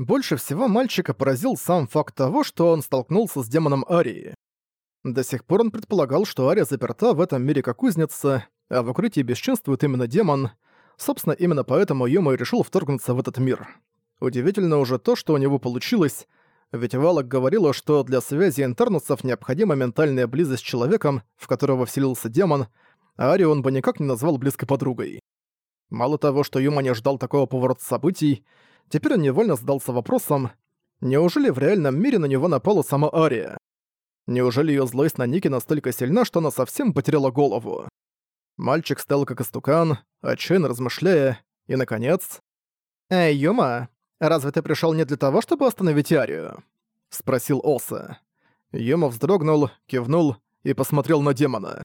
Больше всего мальчика поразил сам факт того, что он столкнулся с демоном Арии. До сих пор он предполагал, что Ария заперта в этом мире как кузница, а в укрытии бесчинствует именно демон. Собственно, именно поэтому Юма и решил вторгнуться в этот мир. Удивительно уже то, что у него получилось, ведь Валак говорила, что для связи интернусов необходима ментальная близость с человеком, в которого вселился демон, а Арию он бы никак не назвал близкой подругой. Мало того, что Юма не ждал такого поворота событий, теперь он невольно задался вопросом, неужели в реальном мире на него напала сама Ария? Неужели ее злость на Нике настолько сильна, что она совсем потеряла голову? Мальчик стал как истукан, отчаянно размышляя, и, наконец... «Эй, Юма, разве ты пришел не для того, чтобы остановить Арию?» — спросил Оса. Юма вздрогнул, кивнул и посмотрел на демона.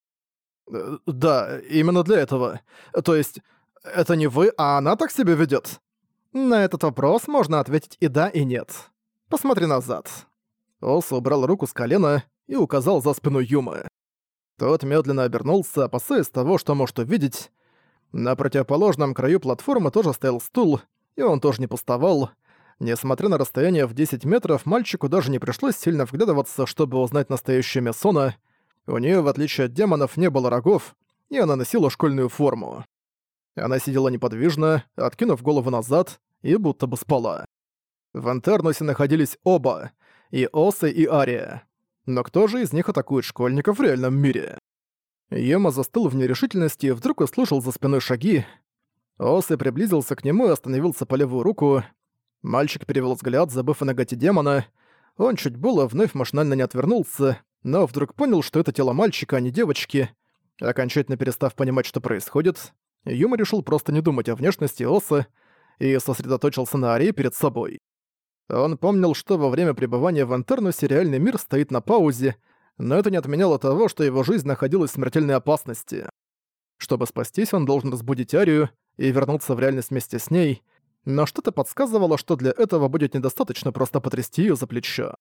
«Э, «Да, именно для этого. То есть, это не вы, а она так себя ведет. На этот вопрос можно ответить и да, и нет. Посмотри назад. Оса убрал руку с колена и указал за спину Юмы. Тот медленно обернулся, опасаясь того, что может увидеть. На противоположном краю платформы тоже стоял стул, и он тоже не пустовал. Несмотря на расстояние в 10 метров, мальчику даже не пришлось сильно вглядываться, чтобы узнать настоящее Мессона. У нее, в отличие от демонов, не было рогов, и она носила школьную форму. Она сидела неподвижно, откинув голову назад, и будто бы спала. В Антернусе находились оба, и Осы, и Ария. Но кто же из них атакует школьников в реальном мире? Йома застыл в нерешительности и вдруг услышал за спиной шаги. Осы приблизился к нему и остановился по левую руку. Мальчик перевел взгляд, забыв о ноготе демона. Он чуть было вновь машинально не отвернулся, но вдруг понял, что это тело мальчика, а не девочки. Окончательно перестав понимать, что происходит, Юма решил просто не думать о внешности Осы и сосредоточился на Арии перед собой. Он помнил, что во время пребывания в Антернусе реальный мир стоит на паузе, но это не отменяло того, что его жизнь находилась в смертельной опасности. Чтобы спастись, он должен разбудить Арию и вернуться в реальность вместе с ней, но что-то подсказывало, что для этого будет недостаточно просто потрясти её за плечо.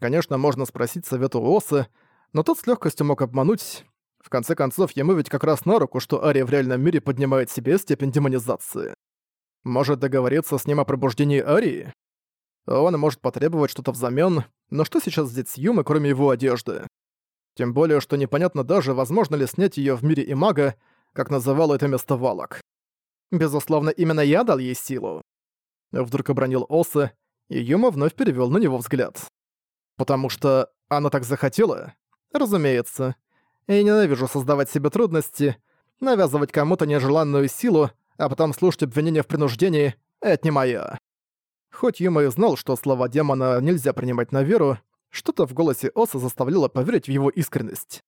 Конечно, можно спросить совета у Осы, но тот с легкостью мог обмануть. В конце концов, ему ведь как раз на руку, что Ария в реальном мире поднимает себе степень демонизации. Может договориться с ним о пробуждении Арии? Он может потребовать что-то взамен, но что сейчас взять с Юмы, кроме его одежды? Тем более, что непонятно даже, возможно ли снять её в мире Имага, как называл это место Валок. Безусловно, именно я дал ей силу. Вдруг обронил Оса, и Юма вновь перевёл на него взгляд. Потому что она так захотела? Разумеется. Я ненавижу создавать себе трудности, навязывать кому-то нежеланную силу, а потом слушать обвинения в принуждении — это не моё. Хоть Юма и знал, что слова демона нельзя принимать на веру, что-то в голосе Оса заставляло поверить в его искренность.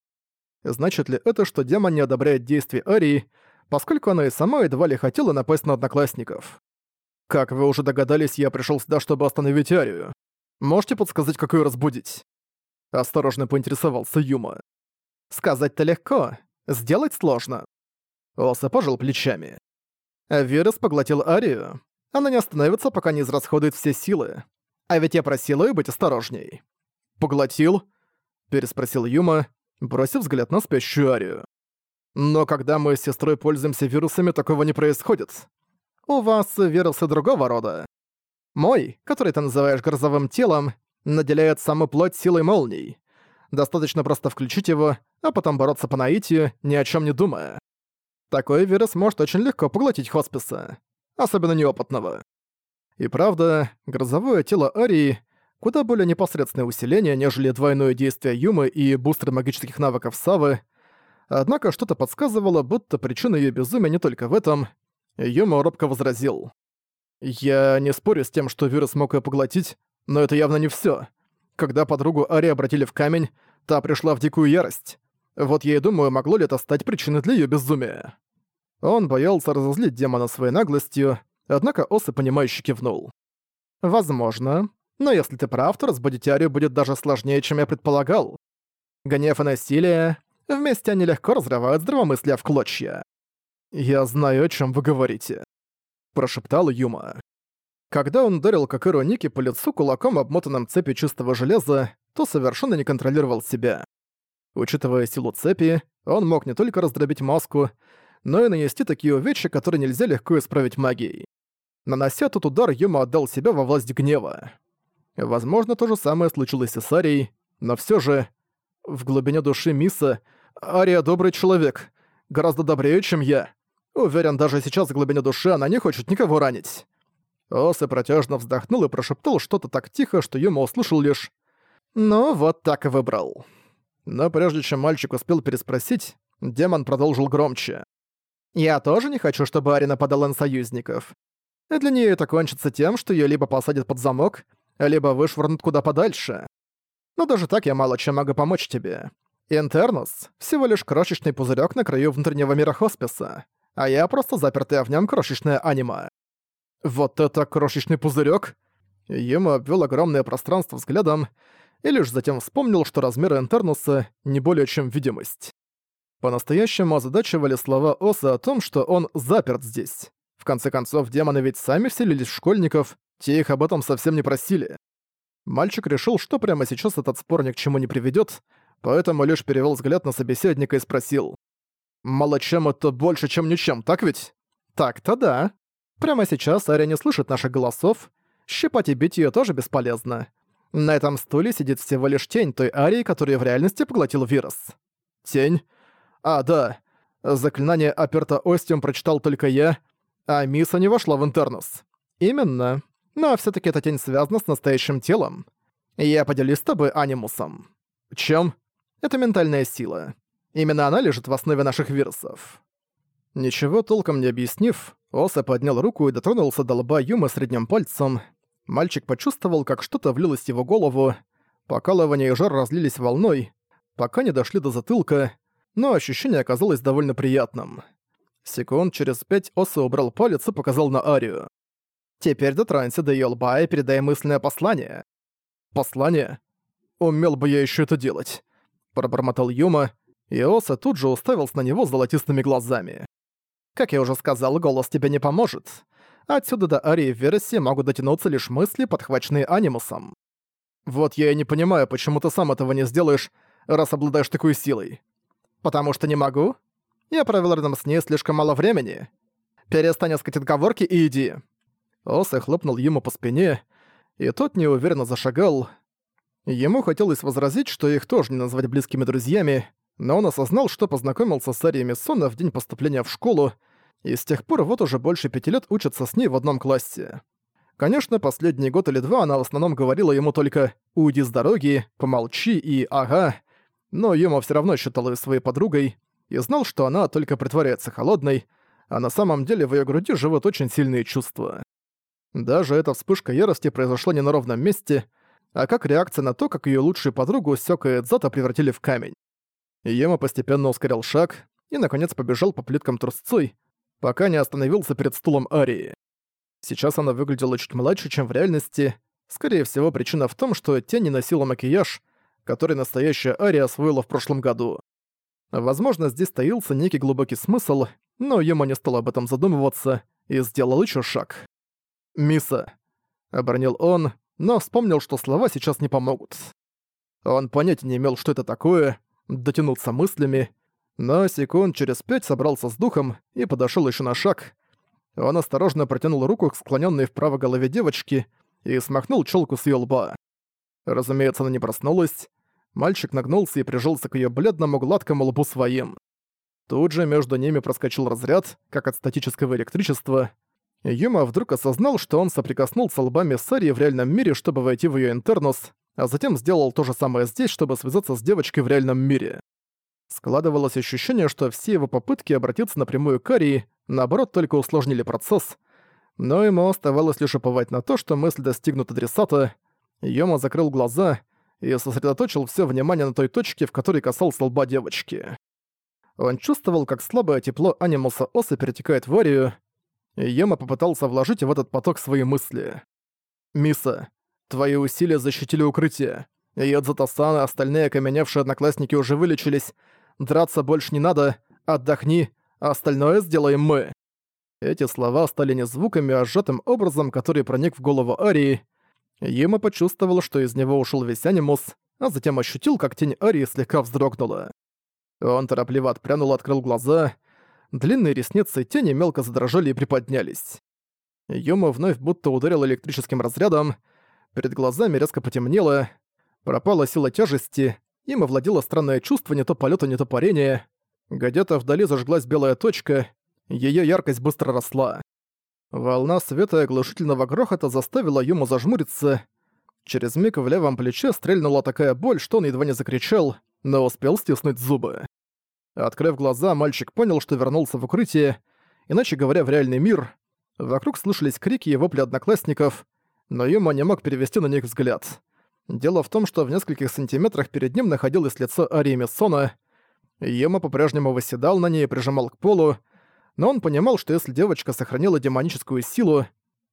Значит ли это, что демон не одобряет действия Арии, поскольку она и сама едва ли хотела напасть на одноклассников? Как вы уже догадались, я пришел сюда, чтобы остановить Арию. Можете подсказать, как ее разбудить? Осторожно поинтересовался Юма. Сказать-то легко, сделать сложно. Оса пожал плечами. Вирус поглотил Арию. Она не остановится, пока не израсходует все силы. А ведь я просил ее быть осторожней. «Поглотил?» — переспросил Юма, бросив взгляд на спящую Арию. «Но когда мы с сестрой пользуемся вирусами, такого не происходит. У вас вирусы другого рода. Мой, который ты называешь грозовым телом, наделяет саму плоть силой молний. Достаточно просто включить его, а потом бороться по наитию, ни о чем не думая. Такой вирус может очень легко поглотить хосписа особенно неопытного. И правда, грозовое тело Арии куда более непосредственное усиление, нежели двойное действие Юмы и бустер магических навыков Савы, однако что-то подсказывало, будто причина ее безумия не только в этом. Юма робко возразил. «Я не спорю с тем, что вирус мог ее поглотить, но это явно не все. Когда подругу Ари обратили в камень, та пришла в дикую ярость. Вот я и думаю, могло ли это стать причиной для ее безумия». Он боялся разозлить демона своей наглостью, однако Осы понимающе кивнул. «Возможно. Но если ты прав, то разбудить Арию будет даже сложнее, чем я предполагал. Гнев и насилие, вместе они легко разрывают здравомыслие в клочья». «Я знаю, о чем вы говорите», — прошептал Юма. Когда он ударил Кокыру Ники по лицу кулаком, обмотанным цепью чистого железа, то совершенно не контролировал себя. Учитывая силу цепи, он мог не только раздробить маску, но и нанести такие увечья, которые нельзя легко исправить магией. Нанося тот удар, Юма отдал себя во власть гнева. Возможно, то же самое случилось и с Арией, но все же... В глубине души Миса Ария добрый человек, гораздо добрее, чем я. Уверен, даже сейчас в глубине души она не хочет никого ранить. Осы протяжно вздохнул и прошептал что-то так тихо, что Юма услышал лишь «Ну, вот так и выбрал». Но прежде чем мальчик успел переспросить, демон продолжил громче. «Я тоже не хочу, чтобы Ари нападала на союзников. Для нее это кончится тем, что ее либо посадят под замок, либо вышвырнут куда подальше. Но даже так я мало чем могу помочь тебе. Интернус — всего лишь крошечный пузырек на краю внутреннего мира хосписа, а я просто запертая в нем крошечное аниме. Вот это крошечный пузырек! Ему обвел огромное пространство взглядом и лишь затем вспомнил, что размеры Интернуса не более чем видимость. По-настоящему озадачивали слова Оса о том, что он заперт здесь. В конце концов, демоны ведь сами вселились в школьников, те их об этом совсем не просили. Мальчик решил, что прямо сейчас этот спор ни к чему не приведет, поэтому лишь перевел взгляд на собеседника и спросил. «Мало чем это больше, чем ничем, так ведь?» «Так-то да. Прямо сейчас Ария не слышит наших голосов. Щипать и бить ее тоже бесполезно. На этом стуле сидит всего лишь тень той Арии, которую в реальности поглотил вирус». «Тень? А, да. Заклинание Аперта Остиум прочитал только я, а Миса не вошла в Интернус». «Именно. Но все таки эта тень связана с настоящим телом. Я поделюсь с тобой анимусом. Чем? Это ментальная сила. Именно она лежит в основе наших вирусов. Ничего толком не объяснив, Оса поднял руку и дотронулся до лба Юмы средним пальцем. Мальчик почувствовал, как что-то влилось в его голову. Покалывание и жар разлились волной, пока не дошли до затылка, но ощущение оказалось довольно приятным. Секунд через пять Оса убрал палец и показал на Арию. Теперь дотронься до её лба и передай мысленное послание». «Послание? Умел бы я ещё это делать», — пробормотал Юма, и Оса тут же уставился на него золотистыми глазами. «Как я уже сказал, голос тебе не поможет. Отсюда до Арии в Вересе могут дотянуться лишь мысли, подхваченные анимусом. Вот я и не понимаю, почему ты сам этого не сделаешь, раз обладаешь такой силой. Потому что не могу? Я провел рядом с ней слишком мало времени. Перестань искать отговорки и иди. Оса хлопнул ему по спине, и тот неуверенно зашагал. Ему хотелось возразить, что их тоже не назвать близкими друзьями, но он осознал, что познакомился с Арией Миссона в день поступления в школу, и с тех пор вот уже больше пяти лет учится с ней в одном классе. Конечно, последний год или два она в основном говорила ему только «уйди с дороги», «помолчи» и «ага», но Юма все равно считал ее своей подругой и знал, что она только притворяется холодной, а на самом деле в ее груди живут очень сильные чувства. Даже эта вспышка ярости произошла не на ровном месте, а как реакция на то, как ее лучшую подругу Сёка и Эдзата превратили в камень. Йема постепенно ускорял шаг и, наконец, побежал по плиткам трусцой, пока не остановился перед стулом Арии. Сейчас она выглядела чуть младше, чем в реальности. Скорее всего, причина в том, что тень не носила макияж, который настоящая Ария освоила в прошлом году. Возможно, здесь таился некий глубокий смысл, но Йема не стал об этом задумываться и сделал еще шаг. «Миса», — обронил он, но вспомнил, что слова сейчас не помогут. Он понятия не имел, что это такое, дотянуться мыслями, но секунд через пять собрался с духом и подошёл ещё на шаг. Он осторожно протянул руку к склонённой вправо голове девочки и смахнул чёлку с её лба. Разумеется, она не проснулась. Мальчик нагнулся и прижался к её бледному гладкому лбу своим. Тут же между ними проскочил разряд, как от статического электричества, Юма вдруг осознал, что он соприкоснулся лбами с Ари в реальном мире, чтобы войти в её интернус, а затем сделал то же самое здесь, чтобы связаться с девочкой в реальном мире. Складывалось ощущение, что все его попытки обратиться напрямую к Арии, наоборот, только усложнили процесс, но ему оставалось лишь уповать на то, что мысль достигнут адресата. Йома закрыл глаза и сосредоточил все внимание на той точке, в которой касался лба девочки. Он чувствовал, как слабое тепло анимуса Оса перетекает в Арию, Йома попытался вложить в этот поток свои мысли. «Миса, твои усилия защитили укрытие. Йодзата-сан и остальные окаменевшие одноклассники уже вылечились. Драться больше не надо, отдохни, остальное сделаем мы». Эти слова стали не звуками, а сжатым образом, который проник в голову Арии. Йома почувствовал, что из него ушел весь анимус, а затем ощутил, как тень Арии слегка вздрогнула. Он торопливо отпрянул открыл глаза — Длинные ресницы тени мелко задрожали и приподнялись. Юма вновь будто ударил электрическим разрядом, перед глазами резко потемнело, пропала сила тяжести, им овладело странное чувство не то полета, не то парения. Где-то вдали зажглась белая точка, ее яркость быстро росла. Волна света и оглушительного грохота заставила Юму зажмуриться. Через миг в левом плече стрельнула такая боль, что он едва не закричал, но успел стиснуть зубы. Открыв глаза, мальчик понял, что вернулся в укрытие, иначе говоря, в реальный мир. Вокруг слышались крики и вопли одноклассников, но Юма не мог перевести на них взгляд. Дело в том, что в нескольких сантиметрах перед ним находилось лицо Арии Мессона. Юма по-прежнему восседал на ней и прижимал к полу, но он понимал, что если девочка сохранила демоническую силу,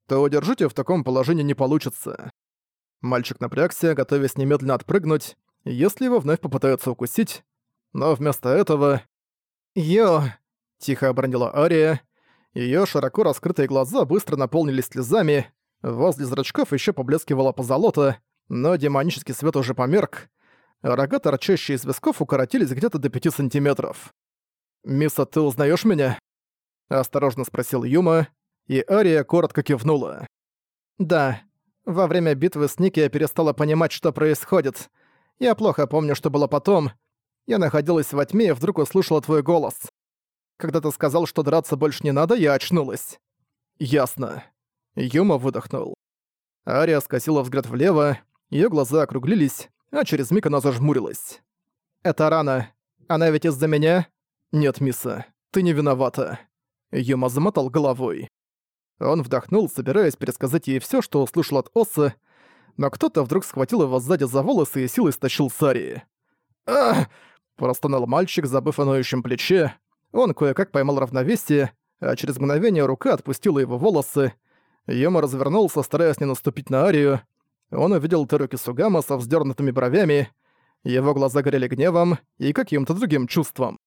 то удержать её в таком положении не получится. Мальчик напрягся, готовясь немедленно отпрыгнуть, если его вновь попытаются укусить, но вместо этого... «Ё!» — тихо обронила Ария. Её широко раскрытые глаза быстро наполнились слезами, возле зрачков ещё поблескивала позолота, но демонический свет уже померк. Рога, торчащие из висков, укоротились где-то до пяти сантиметров. «Мисса, ты узнаешь меня?» — осторожно спросил Юма, и Ария коротко кивнула. «Да. Во время битвы с Ники я перестала понимать, что происходит. Я плохо помню, что было потом. Я находилась во тьме и вдруг услышала твой голос. Когда ты сказал, что драться больше не надо, я очнулась». «Ясно». Юма выдохнул. Ария скосила взгляд влево, её глаза округлились, а через миг она зажмурилась. «Это рана. Она ведь из-за меня?» «Нет, мисса, ты не виновата». Юма замотал головой. Он вдохнул, собираясь пересказать ей всё, что услышал от Осы, но кто-то вдруг схватил его сзади за волосы и силой стащил с Арии. «Ах!» – простонал мальчик, забыв о ноющем плече. Он кое-как поймал равновесие, а через мгновение рука отпустила его волосы. Юма развернулся, стараясь не наступить на Арию. Он увидел Теруки Сугама со вздернутыми бровями. Его глаза горели гневом и каким-то другим чувством.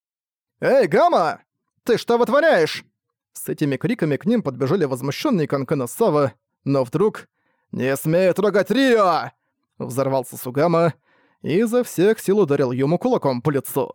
«Эй, Гама! Ты что вытворяешь?» С этими криками к ним подбежали возмущенные Канкана Сава, но вдруг «Не смей трогать Рио!» Взорвался Сугама и изо всех сил ударил ему кулаком по лицу.